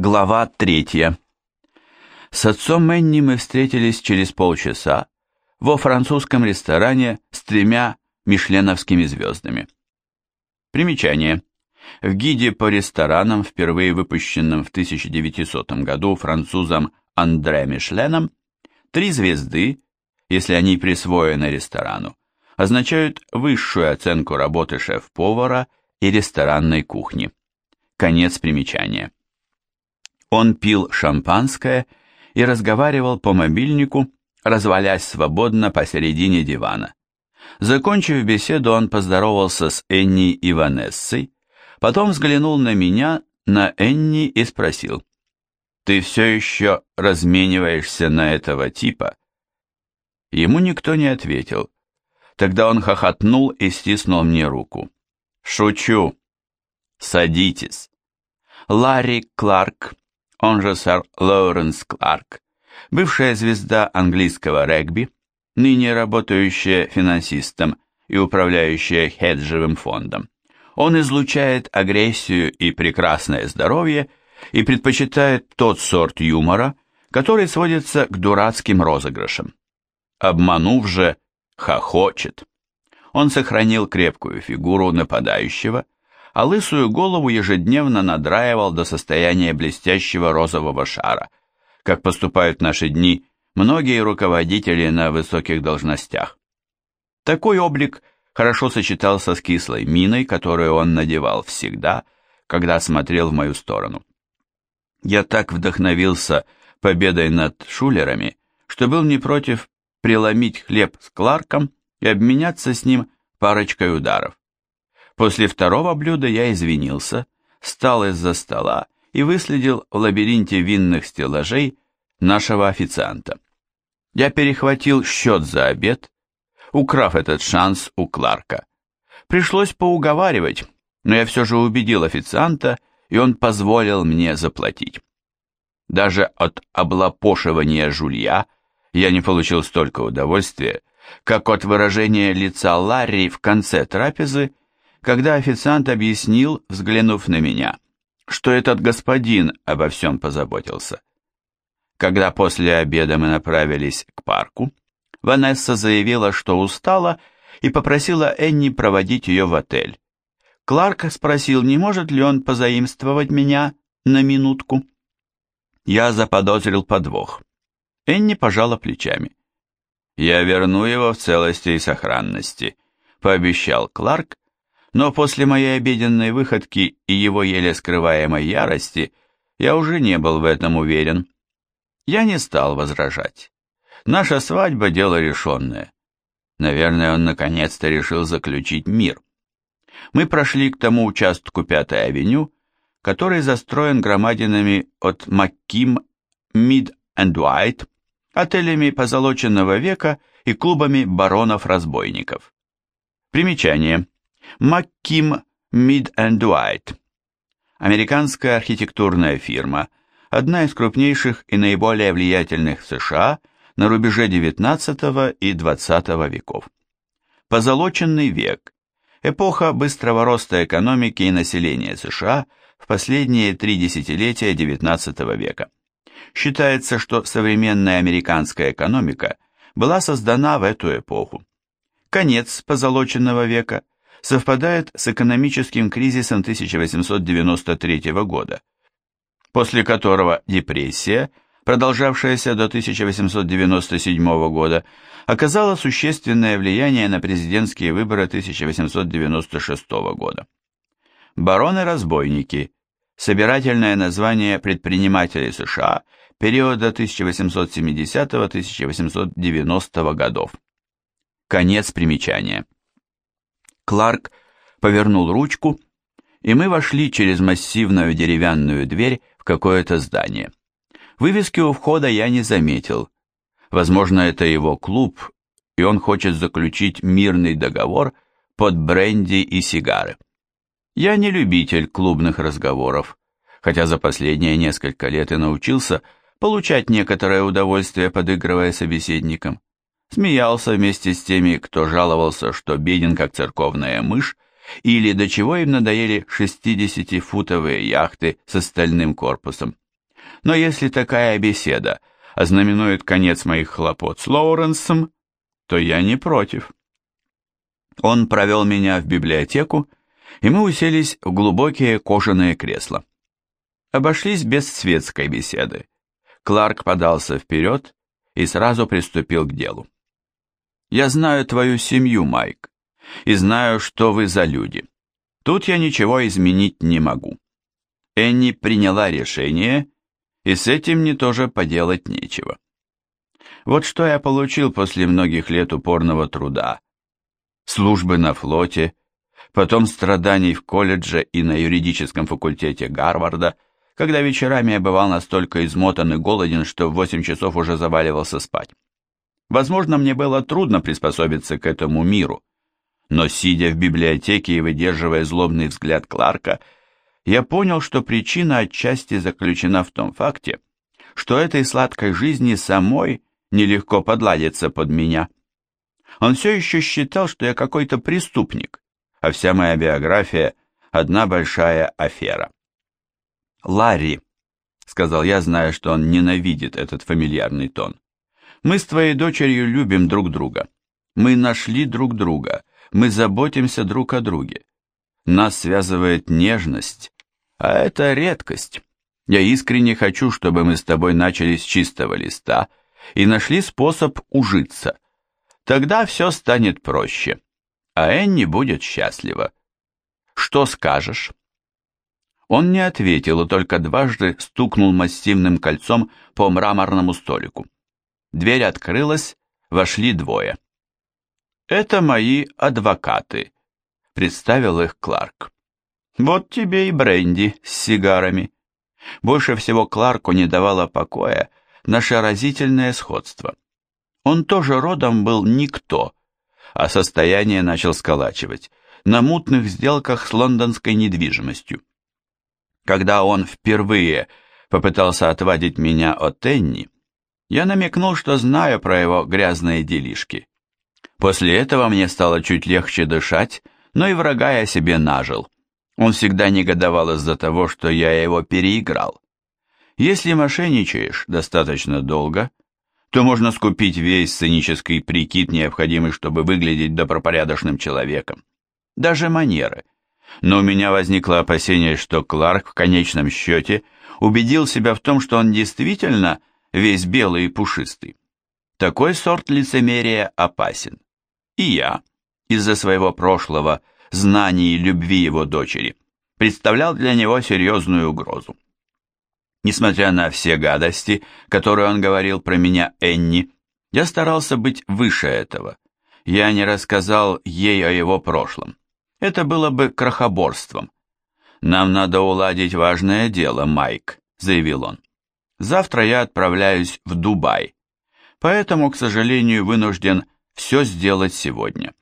Глава третья. С отцом Мэнни мы встретились через полчаса во французском ресторане с тремя мишленовскими звездами. Примечание. В гиде по ресторанам, впервые выпущенном в 1900 году французом Андре Мишленом, три звезды, если они присвоены ресторану, означают высшую оценку работы шеф-повара и ресторанной кухни. Конец примечания. Он пил шампанское и разговаривал по мобильнику, развалясь свободно посередине дивана. Закончив беседу, он поздоровался с Энни и Ванессой, потом взглянул на меня, на Энни и спросил, «Ты все еще размениваешься на этого типа?» Ему никто не ответил. Тогда он хохотнул и стиснул мне руку. «Шучу. Садитесь». Ларри Кларк он же сэр Лоуренс Кларк, бывшая звезда английского регби, ныне работающая финансистом и управляющая хеджевым фондом. Он излучает агрессию и прекрасное здоровье и предпочитает тот сорт юмора, который сводится к дурацким розыгрышам. Обманув же, хохочет. Он сохранил крепкую фигуру нападающего – а лысую голову ежедневно надраивал до состояния блестящего розового шара, как поступают наши дни многие руководители на высоких должностях. Такой облик хорошо сочетался с кислой миной, которую он надевал всегда, когда смотрел в мою сторону. Я так вдохновился победой над шулерами, что был не против преломить хлеб с Кларком и обменяться с ним парочкой ударов. После второго блюда я извинился, встал из-за стола и выследил в лабиринте винных стеллажей нашего официанта. Я перехватил счет за обед, украв этот шанс у Кларка. Пришлось поуговаривать, но я все же убедил официанта, и он позволил мне заплатить. Даже от облапошивания жулья я не получил столько удовольствия, как от выражения лица Ларри в конце трапезы когда официант объяснил, взглянув на меня, что этот господин обо всем позаботился. Когда после обеда мы направились к парку, Ванесса заявила, что устала, и попросила Энни проводить ее в отель. Кларк спросил, не может ли он позаимствовать меня на минутку. Я заподозрил подвох. Энни пожала плечами. «Я верну его в целости и сохранности», — пообещал Кларк но после моей обеденной выходки и его еле скрываемой ярости я уже не был в этом уверен. Я не стал возражать. Наша свадьба – дело решенное. Наверное, он наконец-то решил заключить мир. Мы прошли к тому участку Пятой авеню, который застроен громадинами от Макким, Мид энд Уайт, отелями позолоченного века и клубами баронов-разбойников. Примечание – Макким Мид энд Уайт. Американская архитектурная фирма, одна из крупнейших и наиболее влиятельных в США на рубеже XIX и XX веков. Позолоченный век. Эпоха быстрого роста экономики и населения США в последние три десятилетия XIX века. Считается, что современная американская экономика была создана в эту эпоху. Конец позолоченного века – совпадает с экономическим кризисом 1893 года, после которого депрессия, продолжавшаяся до 1897 года, оказала существенное влияние на президентские выборы 1896 года. Бароны-разбойники – собирательное название предпринимателей США периода 1870-1890 годов. Конец примечания. Кларк повернул ручку, и мы вошли через массивную деревянную дверь в какое-то здание. Вывески у входа я не заметил. Возможно, это его клуб, и он хочет заключить мирный договор под бренди и сигары. Я не любитель клубных разговоров, хотя за последние несколько лет и научился получать некоторое удовольствие, подыгрывая собеседникам смеялся вместе с теми, кто жаловался, что беден как церковная мышь, или до чего им надоели 60-футовые яхты с остальным корпусом. но если такая беседа ознаменует конец моих хлопот с Лоуренсом, то я не против. Он провел меня в библиотеку, и мы уселись в глубокие кожаные кресла. Обошлись без светской беседы. Кларк подался вперед и сразу приступил к делу. «Я знаю твою семью, Майк, и знаю, что вы за люди. Тут я ничего изменить не могу. Энни приняла решение, и с этим мне тоже поделать нечего. Вот что я получил после многих лет упорного труда, службы на флоте, потом страданий в колледже и на юридическом факультете Гарварда, когда вечерами я бывал настолько измотан и голоден, что в 8 часов уже заваливался спать. Возможно, мне было трудно приспособиться к этому миру, но сидя в библиотеке и выдерживая злобный взгляд Кларка, я понял, что причина отчасти заключена в том факте, что этой сладкой жизни самой нелегко подладиться под меня. Он все еще считал, что я какой-то преступник, а вся моя биография – одна большая афера. «Ларри», — сказал я, зная, что он ненавидит этот фамильярный тон, — «мы с твоей дочерью любим друг друга. Мы нашли друг друга, мы заботимся друг о друге. Нас связывает нежность, а это редкость. Я искренне хочу, чтобы мы с тобой начали с чистого листа и нашли способ ужиться. Тогда все станет проще, а Энни будет счастлива. Что скажешь?» Он не ответил и только дважды стукнул массивным кольцом по мраморному столику. Дверь открылась, вошли двое. «Это мои адвокаты», — представил их Кларк. «Вот тебе и бренди с сигарами». Больше всего Кларку не давало покоя наше разительное сходство. Он тоже родом был никто, а состояние начал сколачивать на мутных сделках с лондонской недвижимостью. Когда он впервые попытался отвадить меня от Энни, я намекнул, что знаю про его грязные делишки. После этого мне стало чуть легче дышать, но и врага я себе нажил. Он всегда негодовал из-за того, что я его переиграл. Если мошенничаешь достаточно долго, то можно скупить весь сценический прикид, необходимый, чтобы выглядеть добропорядочным человеком. Даже манеры – но у меня возникло опасение, что Кларк в конечном счете убедил себя в том, что он действительно весь белый и пушистый. Такой сорт лицемерия опасен. И я, из-за своего прошлого, знаний и любви его дочери, представлял для него серьезную угрозу. Несмотря на все гадости, которые он говорил про меня Энни, я старался быть выше этого. Я не рассказал ей о его прошлом. Это было бы крохоборством. «Нам надо уладить важное дело, Майк», — заявил он. «Завтра я отправляюсь в Дубай, поэтому, к сожалению, вынужден все сделать сегодня».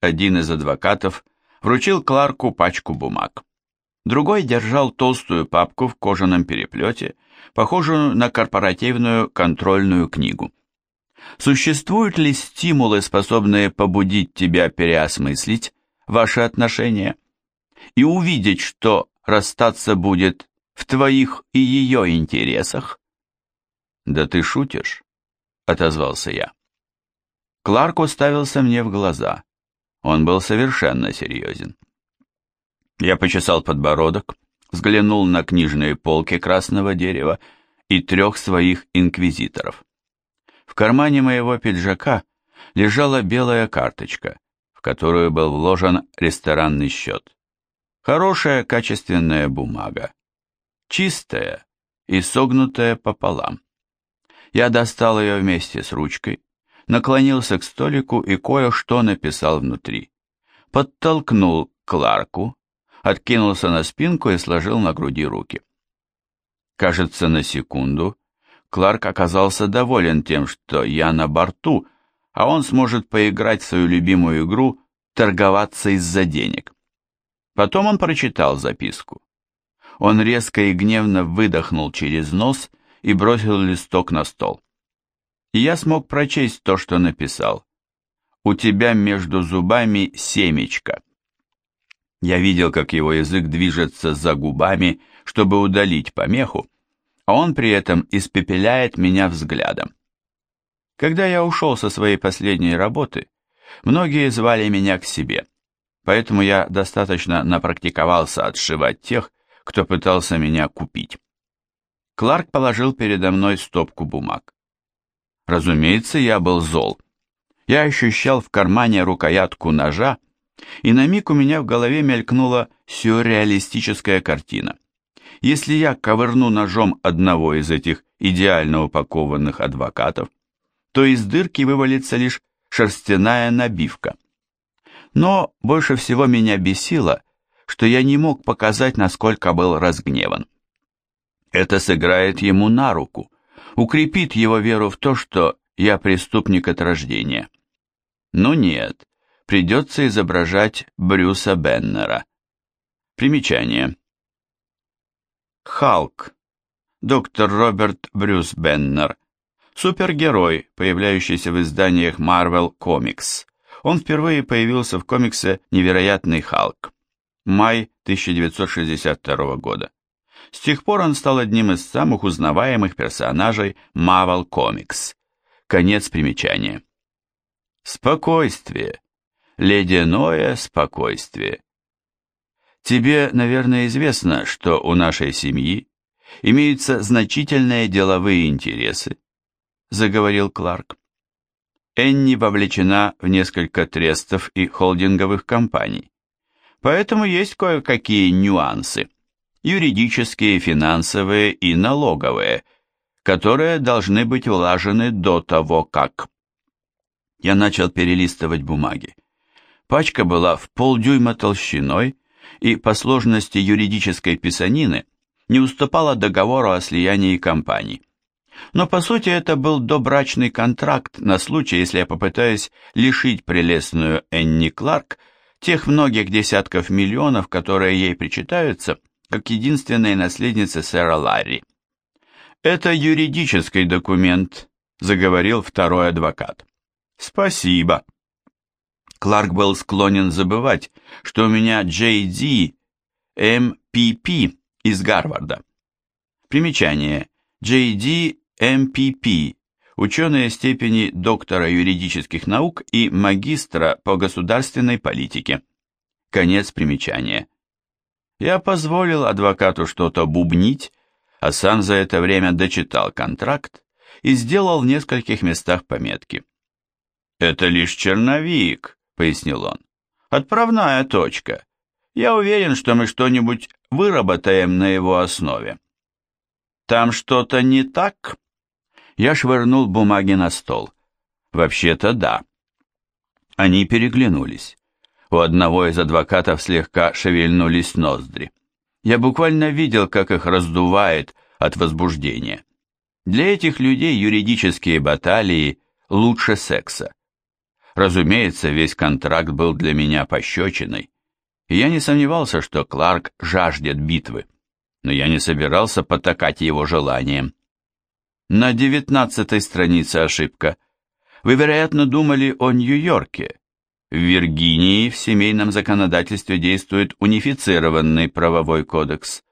Один из адвокатов вручил Кларку пачку бумаг. Другой держал толстую папку в кожаном переплете, похожую на корпоративную контрольную книгу. Существуют ли стимулы, способные побудить тебя переосмыслить ваши отношения и увидеть, что расстаться будет в твоих и ее интересах. «Да ты шутишь?» — отозвался я. Кларк уставился мне в глаза. Он был совершенно серьезен. Я почесал подбородок, взглянул на книжные полки красного дерева и трех своих инквизиторов. В кармане моего пиджака лежала белая карточка, в которую был вложен ресторанный счет. Хорошая качественная бумага, чистая и согнутая пополам. Я достал ее вместе с ручкой, наклонился к столику и кое-что написал внутри. Подтолкнул Кларку, откинулся на спинку и сложил на груди руки. Кажется, на секунду Кларк оказался доволен тем, что я на борту, а он сможет поиграть в свою любимую игру «Торговаться из-за денег». Потом он прочитал записку. Он резко и гневно выдохнул через нос и бросил листок на стол. Я смог прочесть то, что написал. «У тебя между зубами семечко». Я видел, как его язык движется за губами, чтобы удалить помеху, а он при этом испепеляет меня взглядом. Когда я ушел со своей последней работы, многие звали меня к себе, поэтому я достаточно напрактиковался отшивать тех, кто пытался меня купить. Кларк положил передо мной стопку бумаг. Разумеется, я был зол. Я ощущал в кармане рукоятку ножа, и на миг у меня в голове мелькнула сюрреалистическая картина. Если я ковырну ножом одного из этих идеально упакованных адвокатов, то из дырки вывалится лишь шерстяная набивка. Но больше всего меня бесило, что я не мог показать, насколько был разгневан. Это сыграет ему на руку, укрепит его веру в то, что я преступник от рождения. Но нет, придется изображать Брюса Беннера. Примечание. Халк. Доктор Роберт Брюс Беннер. Супергерой, появляющийся в изданиях Marvel Comics. Он впервые появился в комиксе «Невероятный Халк». Май 1962 года. С тех пор он стал одним из самых узнаваемых персонажей Marvel Comics. Конец примечания. Спокойствие. Ледяное спокойствие. Тебе, наверное, известно, что у нашей семьи имеются значительные деловые интересы, заговорил Кларк. Энни вовлечена в несколько трестов и холдинговых компаний. Поэтому есть кое-какие нюансы юридические, финансовые и налоговые, которые должны быть улажены до того, как... Я начал перелистывать бумаги. Пачка была в полдюйма толщиной и по сложности юридической писанины не уступала договору о слиянии компаний. Но по сути это был добрачный контракт на случай, если я попытаюсь лишить прелестную Энни Кларк тех многих десятков миллионов, которые ей причитаются, как единственной наследнице сэра Ларри. «Это юридический документ», — заговорил второй адвокат. «Спасибо». Кларк был склонен забывать, что у меня J.D. MPP из Гарварда. Примечание. J.D. MPP – ученые степени доктора юридических наук и магистра по государственной политике. Конец примечания. Я позволил адвокату что-то бубнить, а сам за это время дочитал контракт и сделал в нескольких местах пометки. «Это лишь черновик», — пояснил он. «Отправная точка. Я уверен, что мы что-нибудь выработаем на его основе». «Там что-то не так?» Я швырнул бумаги на стол. «Вообще-то да». Они переглянулись. У одного из адвокатов слегка шевельнулись ноздри. Я буквально видел, как их раздувает от возбуждения. Для этих людей юридические баталии лучше секса. Разумеется, весь контракт был для меня пощечиной, и я не сомневался, что Кларк жаждет битвы, но я не собирался потакать его желанием. На девятнадцатой странице ошибка. Вы, вероятно, думали о Нью-Йорке, в Виргинии в семейном законодательстве действует унифицированный правовой кодекс.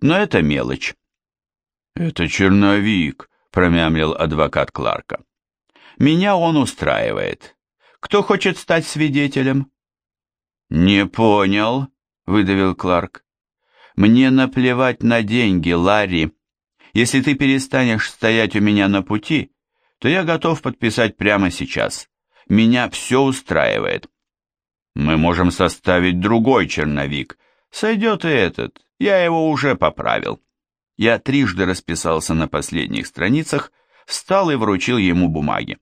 Но это мелочь. «Это черновик», — промямлил адвокат Кларка. «Меня он устраивает. Кто хочет стать свидетелем?» «Не понял», — выдавил Кларк. «Мне наплевать на деньги, Ларри. Если ты перестанешь стоять у меня на пути, то я готов подписать прямо сейчас меня все устраивает. Мы можем составить другой черновик. Сойдет и этот, я его уже поправил. Я трижды расписался на последних страницах, встал и вручил ему бумаги.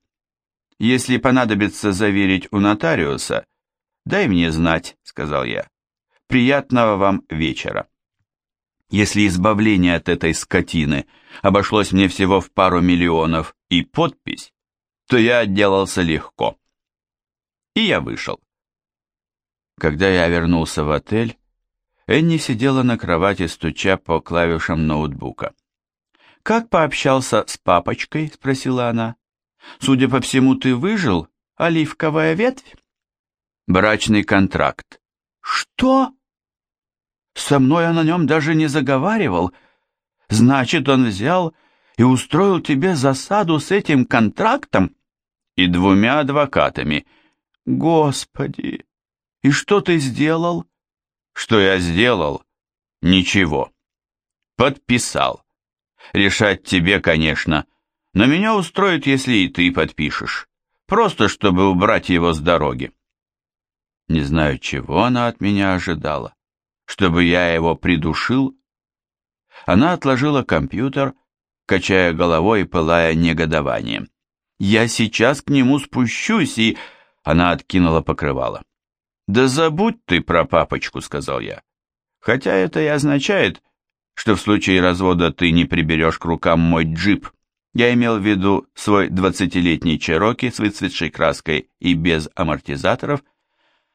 Если понадобится заверить у нотариуса, дай мне знать, сказал я. Приятного вам вечера. Если избавление от этой скотины обошлось мне всего в пару миллионов и подпись, то я отделался легко. И я вышел. Когда я вернулся в отель, Энни сидела на кровати, стуча по клавишам ноутбука. «Как пообщался с папочкой?» — спросила она. «Судя по всему, ты выжил? Оливковая ветвь?» «Брачный контракт». «Что?» «Со мной он о нем даже не заговаривал. Значит, он взял и устроил тебе засаду с этим контрактом и двумя адвокатами. Господи! И что ты сделал? Что я сделал? Ничего. Подписал. Решать тебе, конечно, но меня устроит, если и ты подпишешь. Просто, чтобы убрать его с дороги. Не знаю, чего она от меня ожидала. Чтобы я его придушил? Она отложила компьютер, качая головой и пылая негодованием. «Я сейчас к нему спущусь и...» Она откинула покрывало. «Да забудь ты про папочку», — сказал я. «Хотя это и означает, что в случае развода ты не приберешь к рукам мой джип. Я имел в виду свой двадцатилетний Чероки с выцветшей краской и без амортизаторов.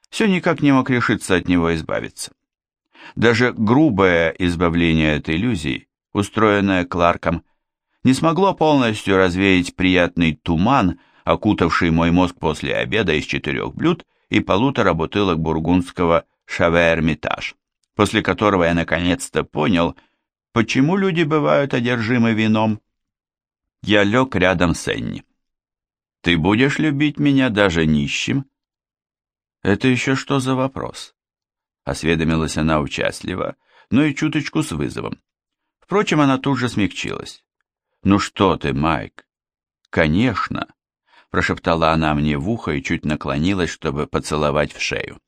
Все никак не мог решиться от него избавиться. Даже грубое избавление от иллюзий, устроенное Кларком, не смогло полностью развеять приятный туман, окутавший мой мозг после обеда из четырех блюд и полутора бутылок бургундского «Шаве-Эрмитаж», после которого я наконец-то понял, почему люди бывают одержимы вином. Я лег рядом с Энни. «Ты будешь любить меня даже нищим?» «Это еще что за вопрос?» Осведомилась она участливо, но и чуточку с вызовом. Впрочем, она тут же смягчилась. «Ну что ты, Майк?» «Конечно!» — прошептала она мне в ухо и чуть наклонилась, чтобы поцеловать в шею.